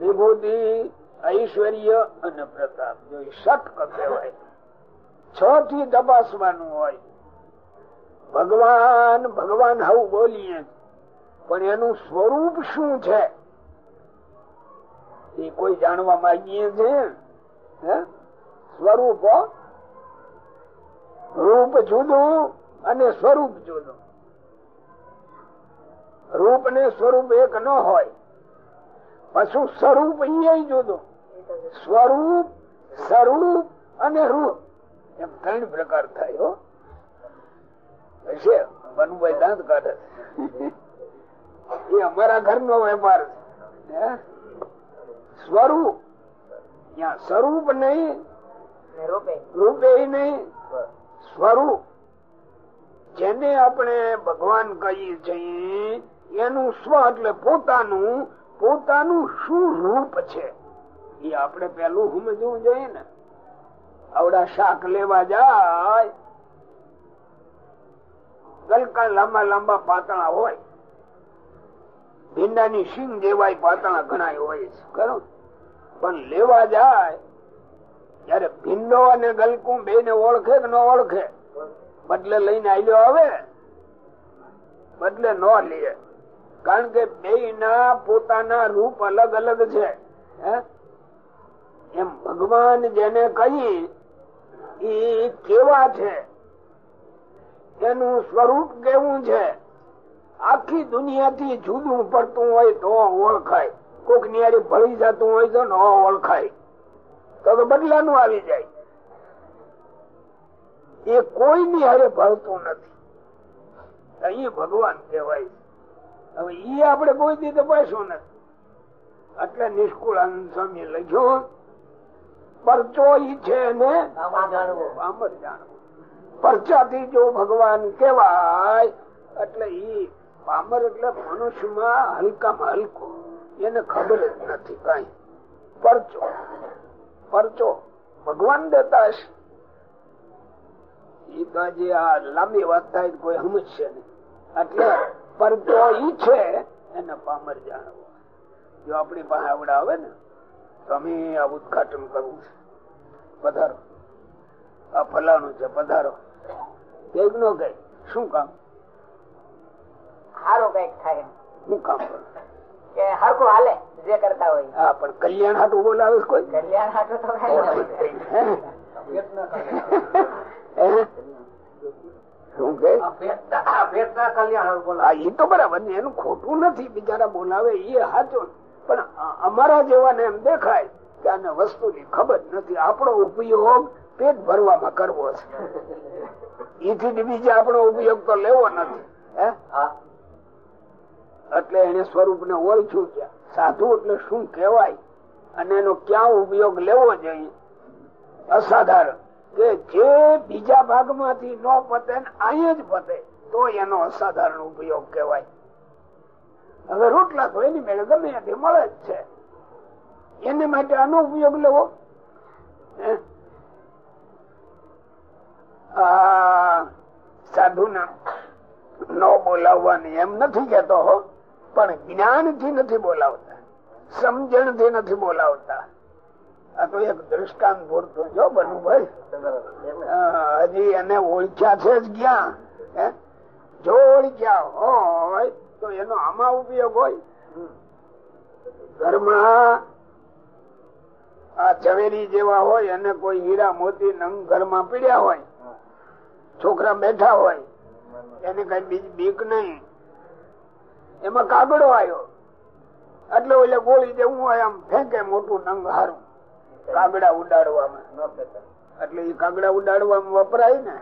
વિભૂતિ, ઐશ્વર્ય અને પ્રતાપ. જોઈ શક કહેવાય. છ થી તપાસવાનું હોય. ભગવાન ભગવાન હવું બોલીએ. પણ એનું સ્વરૂપ શું છે? એ કોઈ જાણવા માંગીએ છે? સ્વરૂપ રૂપ જુદું અને સ્વરૂપ જુદું. રૂપ ને સ્વરૂપ એક ન હોય પશુ સ્વરૂપ જુદું. સ્વરૂપ સ્વરૂપ અને રૂપ. એમ ત્રણ પ્રકાર થાય છે બનુભાઈ દાંત કાઢે એ અમારા ઘરનો વેપાર છે? સ્વરૂપ. ત્યાં સ્વરૂપ નહીં રૂપે. નહીં સ્વરૂપ. જેને આપણે ભગવાન કહીએ છીએ એનું સ્વ એટલે પોતાનું પોતાનું શું રૂપ છે? એ આપણે પેલું સમજવું જોઈએ ને. આવડા શાક લેવા જાય ગલકા લાંબા લાંબા પાતળા હોય. ભીંડાની સિંગ જેવાય પાતળા ઘણા હોય છે. ખરું? પણ લેવા જાય ત્યારે ભીંડો અને ગલકું બે ને ઓળખે કે ન ઓળખે, બદલે લઈને આવ્યો હવે બદલે ન લે. કારણ કે બે ના પોતાના રૂપ અલગ અલગ છે? એમ ભગવાન જેને કહી, એ કેવા છે? એનું સ્વરૂપ કેવું છે? આખી દુનિયાથી જુદું પડતું હોય તો ઓળખાય. કોક નિયારે ભળી જતું હોય તો ન ઓળખાય. તો બદલાનું આવી જાય. એ કોઈ ની હારે ભળતું નથી. અહીં ભગવાન કહેવાય હવે ઈ આપણે કોઈ દી તપાસ્યું નથી. એટલે નિષ્કુળ આનંદ સ્વામી લખ્યું પરચો ઈ છે ને આમર જાણવું. પરચાથી જો ભગવાન કેવાય એટલે ઈ પામર એટલે મનુષ્યમાં હલકામાં હલકો. એને ખબર જ નથી કઈ. પરચો. પરચો. ભગવાન દેતા હશે. એ તો જે આ લાંબી વાત થાય કોઈ સમજશે નહીં. એટલે પરચો ઈ છે એને પામર જાણવો. જો આપણી પાસે આવડે આવે ને તો અમે આ ઉદઘાટન કરવું છે. પધારો. આ ફલાણું છે પધારો. કંઈક નો કઈ શું કામ? સારું કંઈક થાય શું કામ કરો? કે હાલે જે કરતા હોય. હા પણ કલ્યાણ હાટું બોલાવે કોઈ? કલ્યાણ હાટું તો ખોટું નથી બિચારા બોલાવે એ સાચો પણ અમારા જેવાને એમ દેખાય કે આને વસ્તુની ખબર નથી આપણો ઉપયોગ પેટ ભરવામાં કરવો છે. એથી બીજા આપણો ઉપયોગ તો લેવો નથી હે. એટલે એને સ્વરૂપ ને ઓળખ્યું છે. સાધુ એટલે શું કહેવાય? અને એનો ક્યાં ઉપયોગ લેવો જોઈએ? અસાધારણ. કે જે બીજા ભાગમાંથી ન પતે ને અહીંયા જ પતે, તો એનો અસાધારણ ઉપયોગ કહેવાય. હવે રોટલા તો એની મેળે, ગમે ત્યાંથી મળે જ છે. એને માટે આનો ઉપયોગ લેવો? હે? આ સાધુના ન બોલાવવાની એમ નથી કેતો હો. પણ જ્ઞાનથી નથી બોલાવતા. સમજણથી નથી બોલાવતા. આ તો એક દ્રષ્ટાંત પૂરતું જો બનુભાઈ ભાઈ. હજી એને ઓળખ્યા છે જ ક્યાં? જો ઓળખ્યા હોય તો એનો આમાં ઉપયોગ હોય. ઘરમાં આ ઝવેરી જેવા હોય અને કોઈ હીરા મોતી નંગ ઘરમાં પીડ્યા હોય છોકરા બેઠા હોય એને કઈ બીજી બીક નહીં. એમાં કાગડો આવ્યો એટલે ઓલે ગોળી જેવું હોય આમ ફેંકે મોટું નંગ હારું. કાગડા ઉડાડવામાં. એટલે એ કાગડા ઉડાડવામાં વપરાય ને.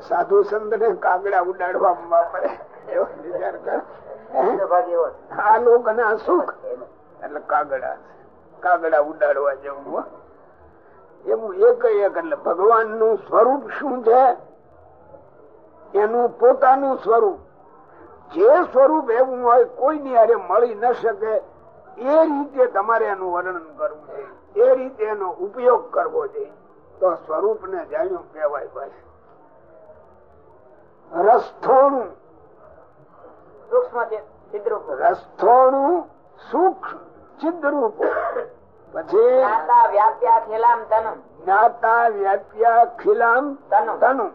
સાધુ સંત ને કાગડા ઉડાડવામાં વાપરે. એવો વિચાર કર. આ લોક અને આ સુખ. એટલે કાગડા કાગડા ઉડાડવા જેવું હો. એવું એક એક એટલે ભગવાનનું સ્વરૂપ શું છે? એનું પોતાનું સ્વરૂપ. જે સ્વરૂપ એવું હોય કોઈની હારે મળી ન શકે એ રીતે તમારે એનું વર્ણન કરવું છે. એ રીતે એનો ઉપયોગ કરવો છે. તો સ્વરૂપ ને જાણ્યું કહેવાય બસ. રસ્થોણું. રસ્થોણું સુખ ચિદ્રૂપ પછી જ્ઞાતા વ્યાપ્યા ખિલામ તનુ જ્ઞાતા વ્યાપ્યા ખિલામ તનુ તનુ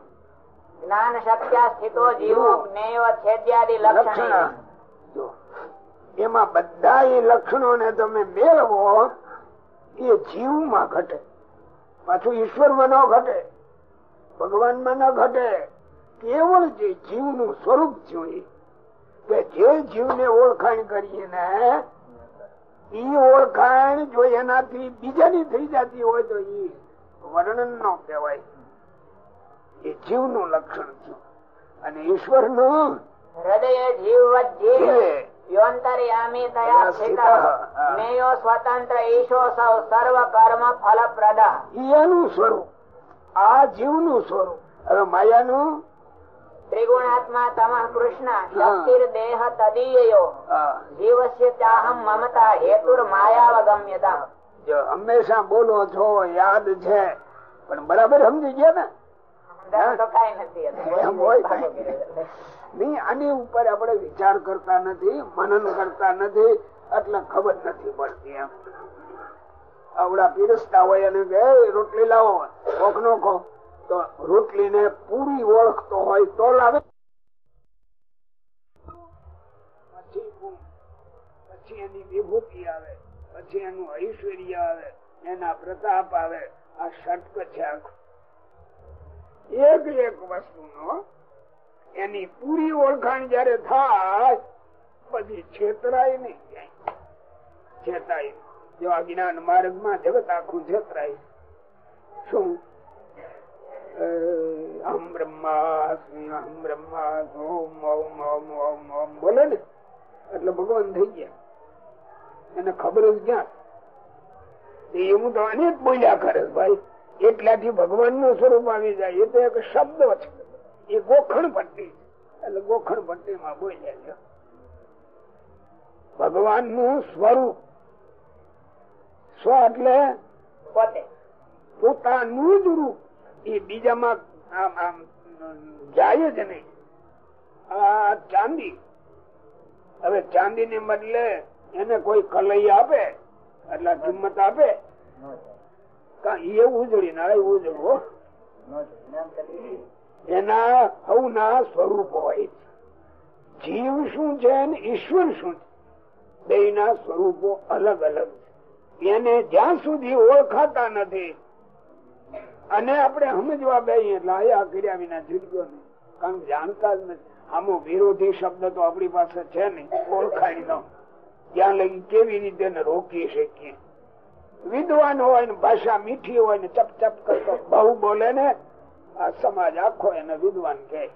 જ્ઞાન શક્યા સ્થિતો જીવો જ્ઞેયો છેદ્યાદી લક્ષણ. એમાં બધા એ લક્ષણો ને તમે મેળવો એ જીવમાં ઘટે. પાછું ઈશ્વરમાં ન ઘટે ભગવાનમાં ન ઘટે. કેવળ જે જીવનું સ્વરૂપ જોઈએ કે જે જીવ ને ઓળખાણ કરીએ ને ઈ ઓળખાણ જો એનાથી બીજાની થઈ જતી હોય તો ઈ વર્ણન નો કહેવાય. એ જીવનું લક્ષણ થયું. અને ઈશ્વરનું હૃદય જીવ. જીવ. યોંતર્યામી તયા સ્થિત જ્ઞેયો સ્વતંત્ર ઈશો સૌ સર્વ કર્મ ફલપ્રદ. એનું સ્વરૂપ. આ જીવનું સ્વરૂપ. હવે માયાનું? ત્રિગુણાત્મા તમઃ કૃષ્ણ શક્તિર દેહ તદીયો જીવસ્ય ચાહમ મમતા હેતુર માયાવગમ્યતા. જો હંમેશા બોલો છો યાદ છે. પણ બરાબર સમજી ગયા ને? નહીં. આની ઉપર આપણે વિચાર કરતા નથી મનન કરતા નથી એટલે ખબર નથી પડતી એમ. આવડા પીરસતા હોય અને કે રોટલી લાવો કોક નો કો તો રોટલી ને પૂરી ઓળખતો હોય તો લાવે. પછી પછી એની વિભૂતિ આવે પછી એનું ઐશ્વર્ય આવે એના પ્રતાપ આવે આ ષટક છે આખું. એક એક વસ્તુ નો એની પૂરી ઓળખાણ જયારે થાય, પછી છેતરાય નહીં ક્યાંય. છેતાય જો આ જ્ઞાન માર્ગમાં જગત આખું છેતરાય. શું? અહમ બ્રહ્માસ્મી અહમ બ્રહ્માસ ઓમ ઓમ ઓમ ઓમ ઓમ. બોલે ને? એટલે ભગવાન થઈ ગયા. એને ખબર જ ક્યાં? એ હું તો અનેક બોલ્યા કરે ભાઈ. એટલાથી ભગવાનનું સ્વરૂપ આવી જાય. એ તો એક શબ્દ છે. એ ગોખણ પટ્ટી એટલે ગોખણ પટ્ટી માં બોલ્યા છે. ભગવાનનું સ્વરૂપ. સ્વ એટલે પોતે. પોતાનું જ રૂપ. એ બીજામાં આમ આમ જાય જ નહીં. આ ચાંદી. હવે ચાંદી ને બદલે એને કોઈ કલઈ આપે એટલે કિંમત આપે. કા એ ઉજળી ના ઉજળવો. એના હવના સ્વરૂપ હોય જીવ શું છે અને ઈશ્વર શું છે? બે ના સ્વરૂપો અલગ અલગ છે. એને જ્યાં સુધી ઓળખાતા નથી, અને આપણે સમજવા બે લાયા કર્યા વિના છૂટક્યો નહીં. કારણ જાણતા જ નથી. આમો વિરોધી શબ્દ તો આપણી પાસે છે નહીં. ઓળખાય ન. ત્યાં લગી કેવી રીતે રોકી શકીએ? વિદ્વાન હોય ને ભાષા મીઠી હોય ને ચપ ચપ કરતો બહુ બોલે ને, આ સમાજ આખો એને વિદ્વાન કહે.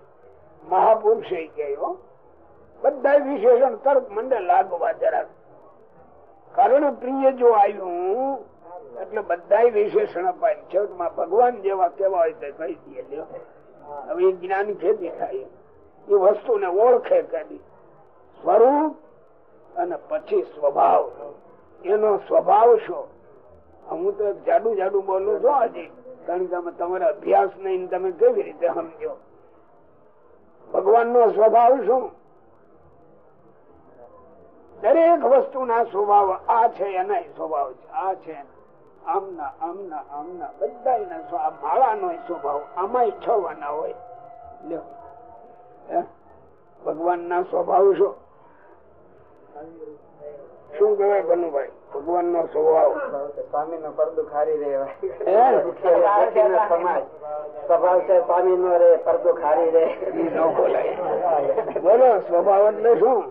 મહાપુરુષે કહ્યો બધા વિશેષણ તરત મંડે લાગવા જરાક કારણ પ્રિય જો આવ્યું, એટલે બધા વિશેષણ અપાય. છેવટમાં ભગવાન જેવા કેવા હોય તે કહી દે લ્યો. હવે જ્ઞાન ખેતી થાય. એ વસ્તુને ઓળખે કરી સ્વરૂપ અને પછી સ્વભાવ. એનો સ્વભાવ શું? હું તો જાડું જાડું બોલું છું, હજી. કારણ કે તમે તમારા અભ્યાસ નહીં તમે કેવી રીતે સમજો? ભગવાન નો સ્વભાવ શું? દરેક વસ્તુ ના સ્વભાવ આ છે એના સ્વભાવ છે, આ છે આમના આમના આમના બધા માળા નો સ્વભાવ આમાં છવાના હોય. લ્યો? ભગવાન ના સ્વભાવ શું? શું કહેવાય બનુભાઈ ભગવાન નો સ્વભાવ. સ્વામી નો પડદું ખારી હે? રહે સમાજ. સ્વભાવ છે સ્વામી નો રે. પડદું ખારી બોલાય બોલો સ્વભાવ એટલે શું?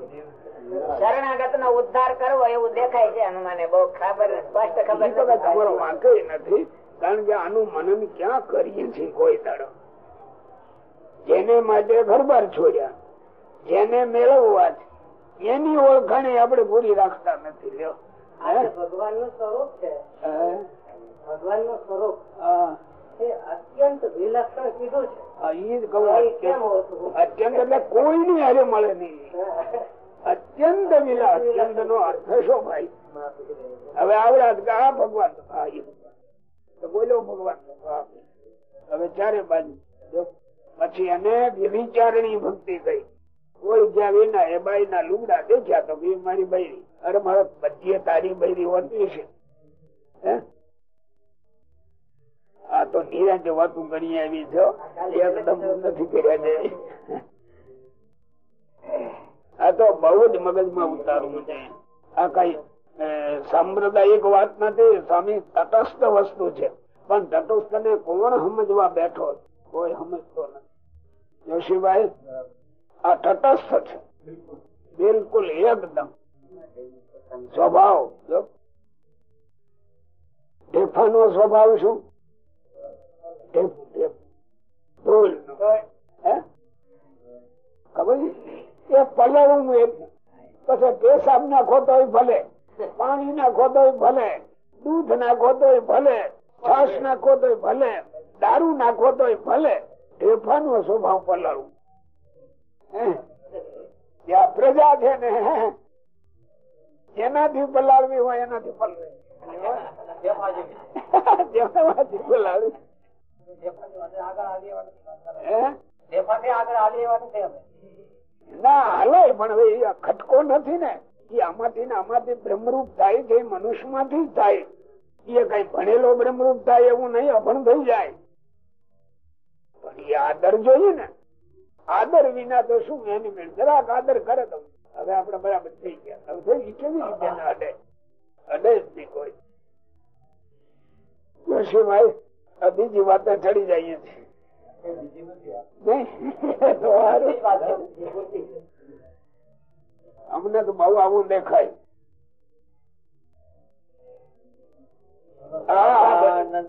શરણાગત નો ઉદ્ધાર કરવો એવું દેખાય છે હનુમાને. બહુ ખબર સ્પષ્ટ ખબર તમારો નથી. વાંકે નથી કારણ કે આનું મનન ક્યાં કરીએ છીએ કોઈ દાડો? જેને માટે ઘરબાર છોડ્યા જેને મેળવવા એની ઓળખાણી આપણે પૂરી રાખતા નથી લ્યો? ભગવાનનું સ્વરૂપ છે. ભગવાનનું સ્વરૂપ. અત્યંત વિલક્ષણ કીધું છે. હા, ઈ જ કહું એ કેમ અત્યંત ઓળખવું? અત્યંત એટલે હારે મળે નહીં. અત્યંત વિલા અત્યંત નો અર્થ શું ભાઈ. હવે આવડા આ ભગવાન હા એ ભગવાન. તો બોલો ભગવાન હવે ચારે બાજુ પછી એને વ્યભિચારણી ભક્તિ ગઈ કોઈ જ્યાં વિના એ બાઈ ના લુગડા દેખ્યા તો મારી બૈરી. અરે મારે બધી તારી બૈરી હોતી છે. આ તો નિરાંતે વાતું કરી આવી છો. એકદમ નથી કર્યા જાય આ તો બહુ જ મગજમાં ઉતારવું છે આ કઈ સાંપ્રદાયિક વાત નથી, સ્વામી, તટસ્થ વસ્તુ છે. પણ તટસ્થ ને કોણ સમજવા બેઠો? કોઈ સમજતો નથી. જોશીભાઈ, આ તટસ્થ છે. બિલકુલ એકદમ. સ્વભાવ, જો. ઢેફાનો સ્વભાવ શું? પેશાબ નાખો તોય ભલે, પાણી નાખો તોય ભલે, દૂધ નાખો તોય ભલે છાસ નાખો તોય ભલે, દારૂ નાખો તોય ભલે ઢેફાનો સ્વભાવ? ત્યાં પ્રજા છે ને એનાથી પલાળવી હોય એનાથી પલળવી. પલાળવી. ના, હાલે, પણ ખટકો નથી ને. એ આમાંથી ને આમાંથી બ્રહ્મરૂપ થાય છે મનુષ્યમાંથી થાય. એ કઈ ભણેલો બ્રહ્મરૂપ થાય એવું નહીં, અભણ થઈ જાય. પણ એ આદર જોઈએ ને. આદર વિના તો શું એની મેળ? જરાક આદર કરે તો. હવે આપણે બરાબર થઈ ગયા. હવે થઈ કેવી રીતે અડે? અડે જ નહીં કોઈ. જોશીભાઈ આ બીજી વાતે ચડી જઈએ છીએ અમને તો બહુ આવું દેખાય. આનંદ